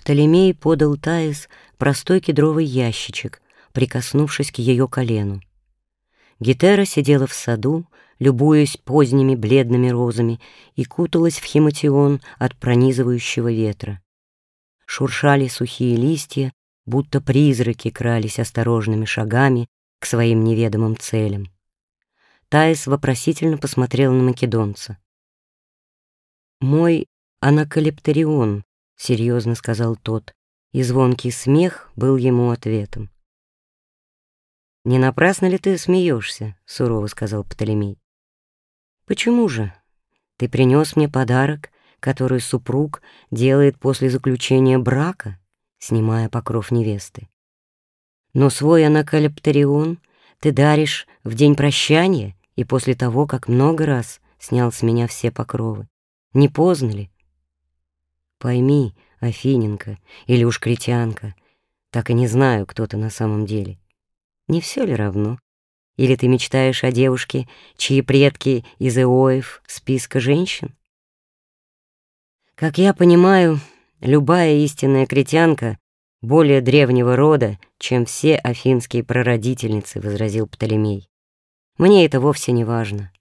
Птолемей подал Таис простой кедровый ящичек, прикоснувшись к ее колену. Гетера сидела в саду, любуясь поздними бледными розами, и куталась в химатион от пронизывающего ветра. Шуршали сухие листья, будто призраки крались осторожными шагами к своим неведомым целям. Таис вопросительно посмотрел на македонца. «Мой анакалиптерион», — серьезно сказал тот, и звонкий смех был ему ответом. «Не напрасно ли ты смеешься?» — сурово сказал Птолемей. «Почему же? Ты принес мне подарок, который супруг делает после заключения брака, снимая покров невесты. Но свой анакалиптерион ты даришь в день прощания и после того, как много раз снял с меня все покровы. Не поздно ли? Пойми, Афиненко или уж критянка, так и не знаю, кто ты на самом деле. Не все ли равно? Или ты мечтаешь о девушке, чьи предки из Эоев списка женщин? Как я понимаю, любая истинная критянка более древнего рода, чем все афинские прародительницы, — возразил Птолемей. Мне это вовсе не важно.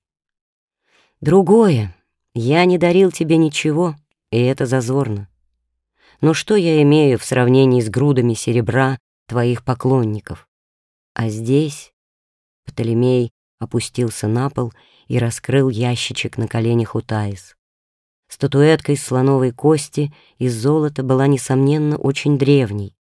Другое. Я не дарил тебе ничего, и это зазорно. Но что я имею в сравнении с грудами серебра твоих поклонников? А здесь Птолемей опустился на пол и раскрыл ящичек на коленях у Таис. Статуэтка из слоновой кости из золота была, несомненно, очень древней.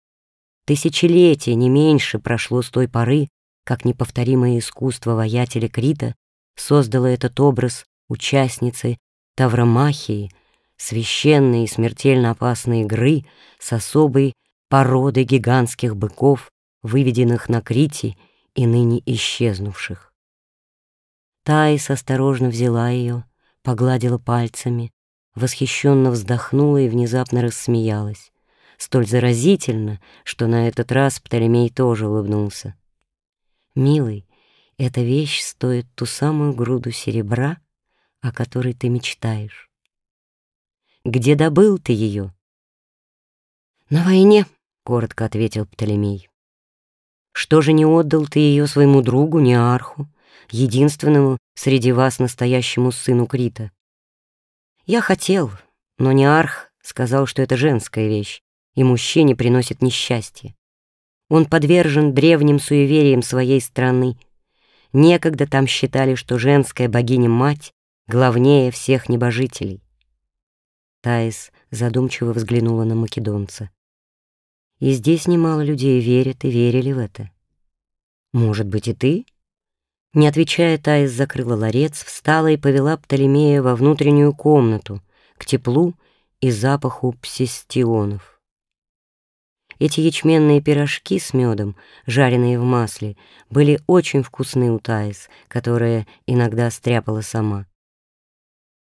Тысячелетия, не меньше, прошло с той поры, как неповторимое искусство воятеля Крита создало этот образ участницы Тавромахии, священной и смертельно опасной игры с особой породой гигантских быков, выведенных на Крите и ныне исчезнувших. Таис осторожно взяла ее, погладила пальцами, восхищенно вздохнула и внезапно рассмеялась, столь заразительно, что на этот раз Птолемей тоже улыбнулся. «Милый, эта вещь стоит ту самую груду серебра, о которой ты мечтаешь. Где добыл ты ее?» «На войне», — коротко ответил Птолемей. Что же не отдал ты ее своему другу Неарху, единственному среди вас настоящему сыну Крита? Я хотел, но Неарх сказал, что это женская вещь, и мужчине приносит несчастье. Он подвержен древним суевериям своей страны. Некогда там считали, что женская богиня-мать главнее всех небожителей. Таис задумчиво взглянула на македонца. И здесь немало людей верят и верили в это. Может быть, и ты? Не отвечая, Таис закрыла ларец, встала и повела Птолемея во внутреннюю комнату, к теплу и запаху псистионов. Эти ячменные пирожки с медом, жареные в масле, были очень вкусны у Таис, которая иногда стряпала сама.